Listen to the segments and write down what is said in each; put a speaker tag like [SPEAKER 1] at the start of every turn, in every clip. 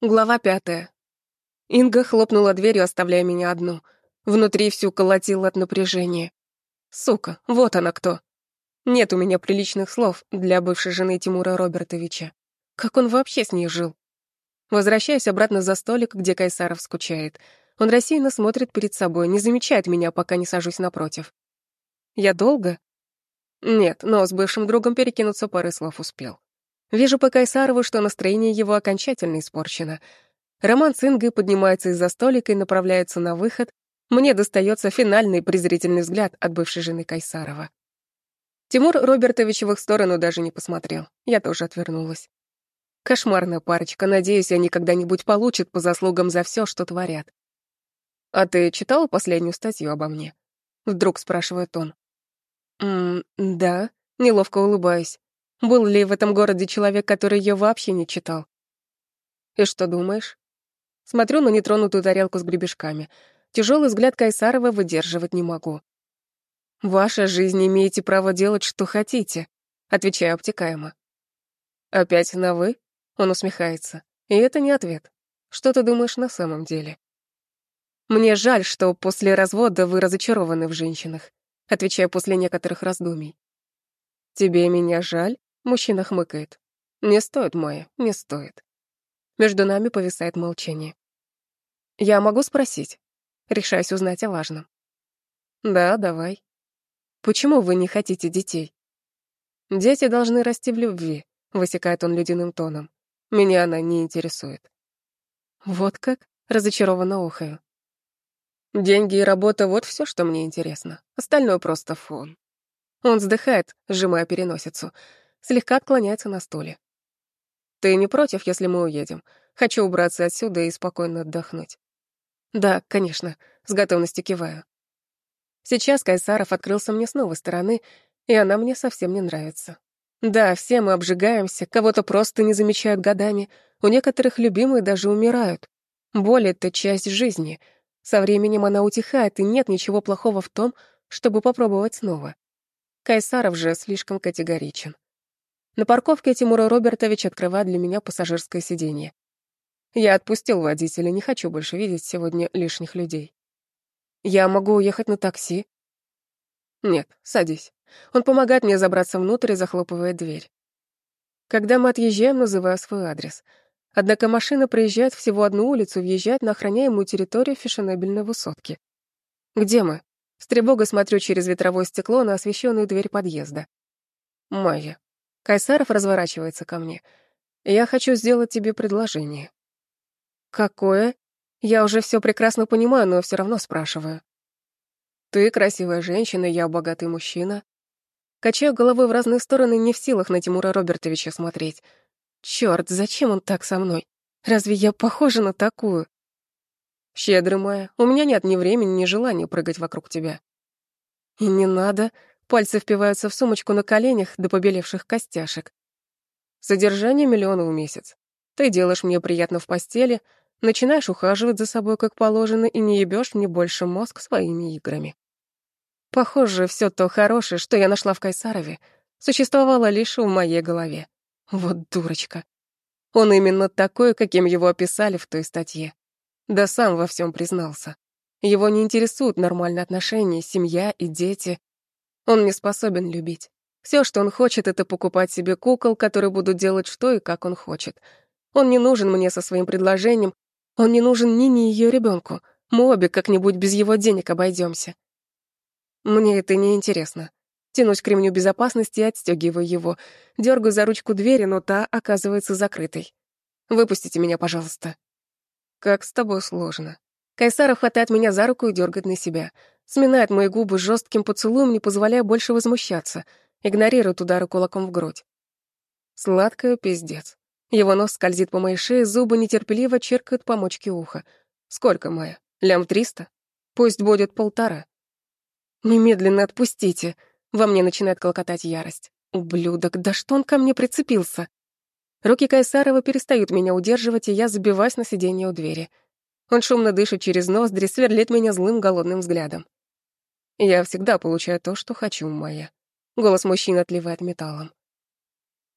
[SPEAKER 1] Глава пятая. Инга хлопнула дверью, оставляя меня одну. Внутри всю колотило от напряжения. Сука, вот она кто. Нет у меня приличных слов для бывшей жены Тимура Робертовича. Как он вообще с ней жил? Возвращаюсь обратно за столик, где Кайсаров скучает. Он рассеянно смотрит перед собой, не замечает меня, пока не сажусь напротив. Я долго? Нет, но с бывшим другом перекинуться пары слов успел. Вижу по Кайсарову, что настроение его окончательно испорчено. Роман с Ингой поднимается из-за столика и направляется на выход. Мне достается финальный презрительный взгляд от бывшей жены Кайсарова. Тимур Робертович в их сторону даже не посмотрел. Я тоже отвернулась. Кошмарная парочка. Надеюсь, они когда-нибудь получат по заслугам за все, что творят. «А ты читала последнюю статью обо мне?» Вдруг спрашивает он. «Ммм, да», неловко улыбаюсь. Был ли в этом городе человек, который ее вообще не читал? И что думаешь? Смотрю на нетронутую тарелку с гребешками. Тяжелый взгляд Кайсарова выдерживать не могу. «Ваша жизнь, имеете право делать, что хотите», — отвечаю обтекаемо. «Опять на «вы»?» — он усмехается. И это не ответ. Что ты думаешь на самом деле? «Мне жаль, что после развода вы разочарованы в женщинах», — отвечаю после некоторых раздумий. «Тебе меня жаль?» Мужчина хмыкает. «Не стоит, Майя, не стоит». Между нами повисает молчание. «Я могу спросить?» Решаюсь узнать о важном. «Да, давай». «Почему вы не хотите детей?» «Дети должны расти в любви», — высекает он ледяным тоном. «Меня она не интересует». «Вот как?» — разочарованно охаю. «Деньги и работа — вот все, что мне интересно. Остальное просто фон». Он вздыхает, сжимая переносицу слегка отклоняется на стуле. «Ты не против, если мы уедем? Хочу убраться отсюда и спокойно отдохнуть». «Да, конечно», — с готовностью киваю. Сейчас Кайсаров открылся мне с новой стороны, и она мне совсем не нравится. Да, все мы обжигаемся, кого-то просто не замечают годами, у некоторых любимые даже умирают. Боль — это часть жизни. Со временем она утихает, и нет ничего плохого в том, чтобы попробовать снова. Кайсаров же слишком категоричен. На парковке Тимура Робертович открывает для меня пассажирское сиденье. Я отпустил водителя, не хочу больше видеть сегодня лишних людей. Я могу уехать на такси? Нет, садись. Он помогает мне забраться внутрь и захлопывает дверь. Когда мы отъезжаем, называю свой адрес. Однако машина проезжает всего одну улицу, въезжает на охраняемую территорию фешенебельной высотки. Где мы? С тревогой смотрю через ветровое стекло на освещенную дверь подъезда. Майя. Кайсаров разворачивается ко мне. «Я хочу сделать тебе предложение». «Какое?» Я уже все прекрасно понимаю, но все равно спрашиваю. «Ты красивая женщина, я богатый мужчина». Качаю головой в разные стороны, не в силах на Тимура Робертовича смотреть. Черт, зачем он так со мной? Разве я похожа на такую? Щедрый моя, у меня нет ни времени, ни желания прыгать вокруг тебя. И не надо, Пальцы впиваются в сумочку на коленях до побелевших костяшек. Содержание миллиона в месяц. Ты делаешь мне приятно в постели, начинаешь ухаживать за собой как положено и не ебешь мне больше мозг своими играми. Похоже, все то хорошее, что я нашла в Кайсарове, существовало лишь в моей голове. Вот дурочка. Он именно такой, каким его описали в той статье. Да сам во всем признался. Его не интересуют нормальные отношения, семья и дети. Он не способен любить. Все, что он хочет, это покупать себе кукол, которые будут делать что и как он хочет. Он не нужен мне со своим предложением, он не нужен ни ни ее ребенку. Мы обе как-нибудь без его денег обойдемся. Мне это не интересно. Тянусь к ремню безопасности и отстегиваю его. Дергаю за ручку двери, но та оказывается закрытой. Выпустите меня, пожалуйста. Как с тобой сложно. Кайсаров хватает меня за руку и дергает на себя сминает мои губы жестким поцелуем, не позволяя больше возмущаться, игнорирует удары кулаком в грудь. Сладкая пиздец. Его нос скользит по моей шее, зубы нетерпеливо черкают по мочке уха. Сколько, моя? Лям триста? Пусть будет полтора. Немедленно отпустите. Во мне начинает колкотать ярость. Ублюдок, да что он ко мне прицепился? Руки Кайсарова перестают меня удерживать, и я забиваюсь на сиденье у двери. Он шумно дышит через ноздри, сверлит меня злым голодным взглядом. Я всегда получаю то, что хочу, моя. Голос мужчины отливает металлом.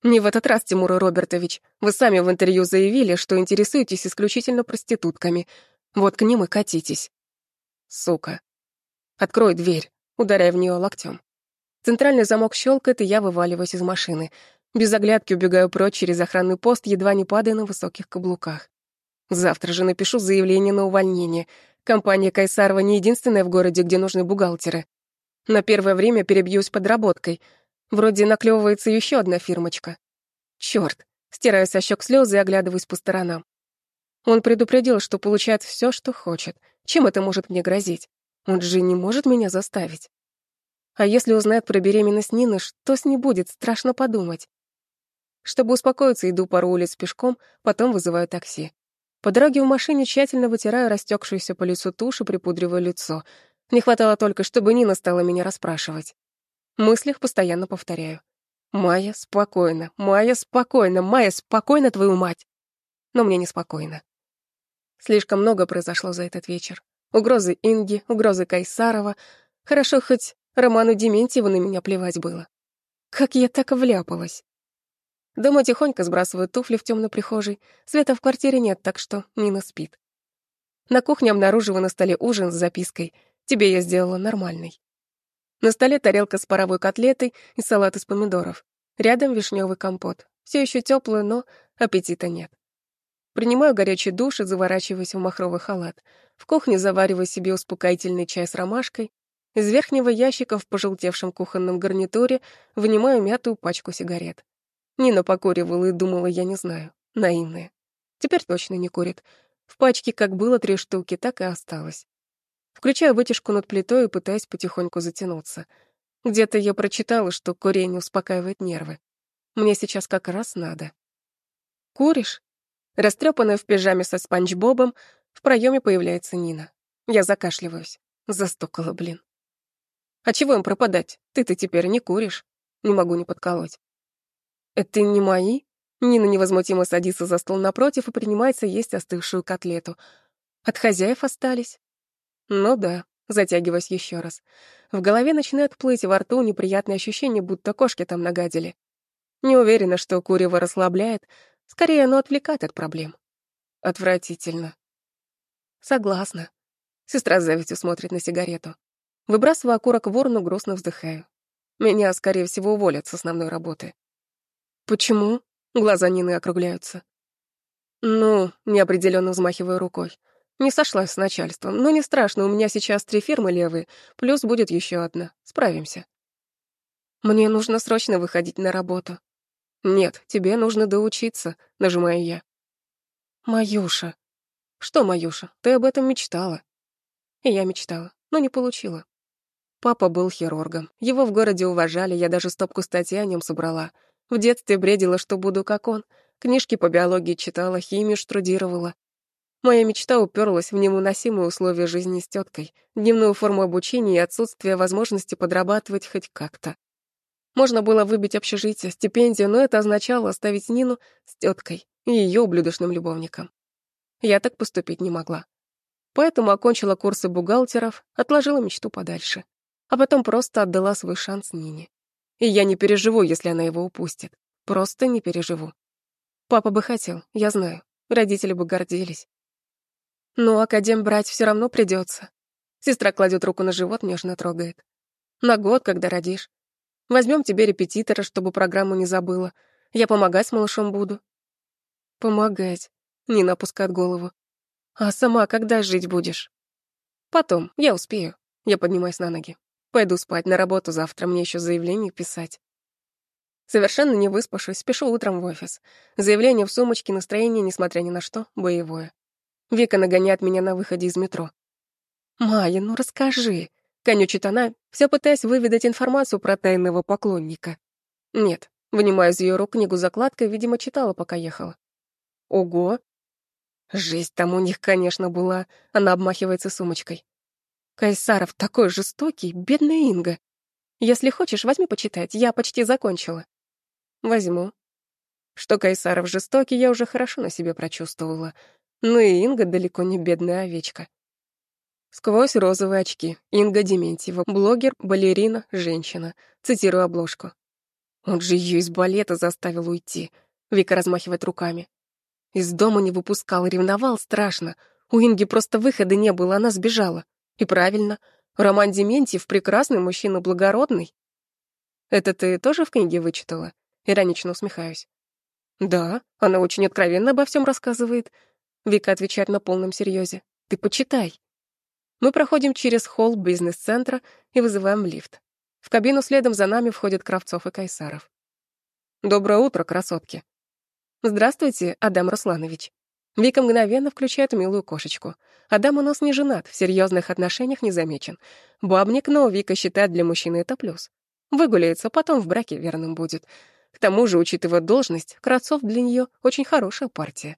[SPEAKER 1] «Не в этот раз, Тимур Робертович. Вы сами в интервью заявили, что интересуетесь исключительно проститутками. Вот к ним и катитесь». «Сука». «Открой дверь», ударяя в нее локтем. Центральный замок щелкает, и я вываливаюсь из машины. Без оглядки убегаю прочь через охранный пост, едва не падая на высоких каблуках. Завтра же напишу заявление на увольнение. Компания Кайсарова не единственная в городе, где нужны бухгалтеры. На первое время перебьюсь подработкой. Вроде наклевывается еще одна фирмочка. Черт! Стираю со щек слезы и оглядываюсь по сторонам. Он предупредил, что получает все, что хочет. Чем это может мне грозить? Он же не может меня заставить. А если узнает про беременность Нины, что с ней будет, страшно подумать. Чтобы успокоиться, иду пару улиц пешком, потом вызываю такси. По дороге в машине тщательно вытираю растекшуюся по лицу тушь и припудриваю лицо. Не хватало только, чтобы Нина стала меня расспрашивать. Мыслях постоянно повторяю. «Майя, спокойно, Майя, спокойно, Майя, спокойно, твою мать!» Но мне неспокойно. Слишком много произошло за этот вечер. Угрозы Инги, угрозы Кайсарова. Хорошо, хоть Роману Дементьеву на меня плевать было. Как я так вляпалась. Дома тихонько сбрасываю туфли в темной прихожей. Света в квартире нет, так что Нина спит. На кухне обнаруживаю на столе ужин с запиской «Тебе я сделала нормальный». На столе тарелка с паровой котлетой и салат из помидоров. Рядом вишневый компот. Все еще теплый, но аппетита нет. Принимаю горячий душ и заворачиваюсь в махровый халат. В кухне завариваю себе успокоительный чай с ромашкой. Из верхнего ящика в пожелтевшем кухонном гарнитуре вынимаю мятую пачку сигарет. Нина покуривала и думала, я не знаю. Наивная. Теперь точно не курит. В пачке как было три штуки, так и осталось. Включаю вытяжку над плитой и пытаюсь потихоньку затянуться. Где-то я прочитала, что курение успокаивает нервы. Мне сейчас как раз надо. «Куришь?» Растрепанная в пижаме со спанч Бобом, в проеме появляется Нина. Я закашливаюсь. Застукала, блин. «А чего им пропадать? Ты-то теперь не куришь». Не могу не подколоть. «Это не мои?» Нина невозмутимо садится за стол напротив и принимается есть остывшую котлету. От хозяев остались? Ну да, затягиваясь еще раз. В голове начинает плыть во рту неприятное ощущение, будто кошки там нагадили. Не уверена, что курево расслабляет, скорее оно отвлекает от проблем. Отвратительно. Согласна. Сестра с завистью смотрит на сигарету. Выбрасываю окурок в урну, грустно вздыхаю. Меня, скорее всего, уволят с основной работы. «Почему?» — глаза Нины округляются. «Ну», — неопределенно взмахиваю рукой. «Не сошлась с начальством, но не страшно, у меня сейчас три фирмы левые, плюс будет еще одна. Справимся». «Мне нужно срочно выходить на работу». «Нет, тебе нужно доучиться», — нажимаю я. «Маюша». «Что, Маюша, ты об этом мечтала?» И я мечтала, но не получила. Папа был хирургом. Его в городе уважали, я даже стопку статей о нем собрала — в детстве бредила, что буду как он. Книжки по биологии читала, химию штрудировала. Моя мечта уперлась в невыносимые условия жизни с теткой, дневную форму обучения и отсутствие возможности подрабатывать хоть как-то. Можно было выбить общежитие, стипендию, но это означало оставить Нину с теткой и ее ублюдочным любовником. Я так поступить не могла. Поэтому окончила курсы бухгалтеров, отложила мечту подальше, а потом просто отдала свой шанс Нине. И я не переживу, если она его упустит. Просто не переживу. Папа бы хотел, я знаю. Родители бы гордились. Но академ брать все равно придется. Сестра кладет руку на живот, нежно трогает. На год, когда родишь. Возьмем тебе репетитора, чтобы программу не забыла. Я помогать с малышом буду. Помогать. Нина опускает голову. А сама когда жить будешь? Потом, я успею. Я поднимаюсь на ноги. Пойду спать, на работу завтра, мне еще заявление писать. Совершенно не выспавшись, спешу утром в офис. Заявление в сумочке, настроение, несмотря ни на что, боевое. Вика нагоняет меня на выходе из метро. «Майя, ну расскажи!» — конючит она, все пытаясь выведать информацию про тайного поклонника. «Нет», — вынимаю из ее рук книгу закладкой, видимо, читала, пока ехала. «Ого!» Жесть там у них, конечно, была. Она обмахивается сумочкой. Кайсаров такой жестокий, бедная Инга. Если хочешь, возьми почитать, я почти закончила. Возьму. Что Кайсаров жестокий, я уже хорошо на себе прочувствовала. Ну и Инга далеко не бедная овечка. Сквозь розовые очки. Инга Дементьева, блогер, балерина, женщина. Цитирую обложку. Он же ее из балета заставил уйти. Вика размахивает руками. Из дома не выпускал, ревновал страшно. У Инги просто выхода не было, она сбежала. И правильно. Роман Дементьев — прекрасный мужчина, благородный. Это ты тоже в книге вычитала? Иронично усмехаюсь. Да, она очень откровенно обо всем рассказывает. Вика отвечает на полном серьезе. Ты почитай. Мы проходим через холл бизнес-центра и вызываем лифт. В кабину следом за нами входят Кравцов и Кайсаров. «Доброе утро, красотки!» «Здравствуйте, Адам Русланович!» Вика мгновенно включает милую кошечку. Адам у нас не женат, в серьезных отношениях не замечен. Бабник, но Вика считает для мужчины это плюс. Выгуляется, потом в браке верным будет. К тому же, учитывая должность, Кравцов для нее очень хорошая партия.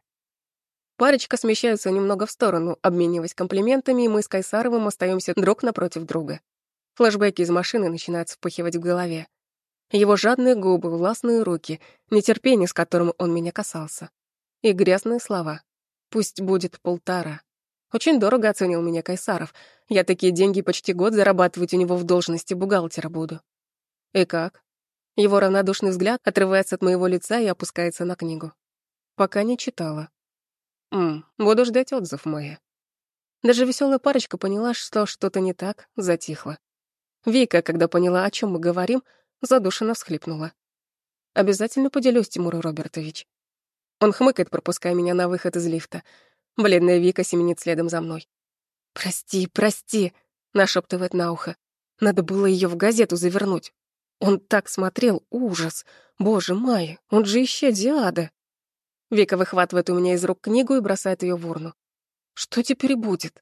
[SPEAKER 1] Парочка смещается немного в сторону, обмениваясь комплиментами, и мы с Кайсаровым остаемся друг напротив друга. Флэшбэки из машины начинают вспыхивать в голове. Его жадные губы, властные руки, нетерпение, с которым он меня касался. И грязные слова. Пусть будет полтора. Очень дорого оценил меня Кайсаров. Я такие деньги почти год зарабатывать у него в должности бухгалтера буду. И как? Его равнодушный взгляд отрывается от моего лица и опускается на книгу. Пока не читала. М, буду ждать отзыв, Майя. Даже веселая парочка поняла, что что-то не так, затихла. Вика, когда поняла, о чем мы говорим, задушенно всхлипнула. «Обязательно поделюсь, Тимур Робертович». Он хмыкает, пропуская меня на выход из лифта. Бледная Вика семенит следом за мной. «Прости, прости», — нашептывает на ухо. «Надо было ее в газету завернуть. Он так смотрел, ужас. Боже мой, он же исчадие ада». Вика выхватывает у меня из рук книгу и бросает ее в урну. Что теперь будет?